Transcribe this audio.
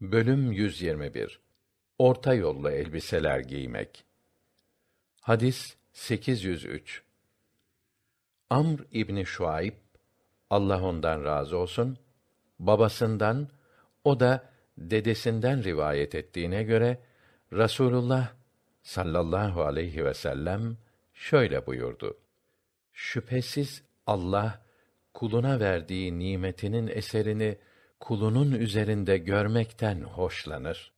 Bölüm 121 Orta yollu elbiseler giymek. Hadis 803. Amr İbni Şuayb Allah ondan razı olsun babasından o da dedesinden rivayet ettiğine göre Rasulullah sallallahu aleyhi ve sellem şöyle buyurdu. Şüphesiz Allah kuluna verdiği nimetinin eserini kulunun üzerinde görmekten hoşlanır.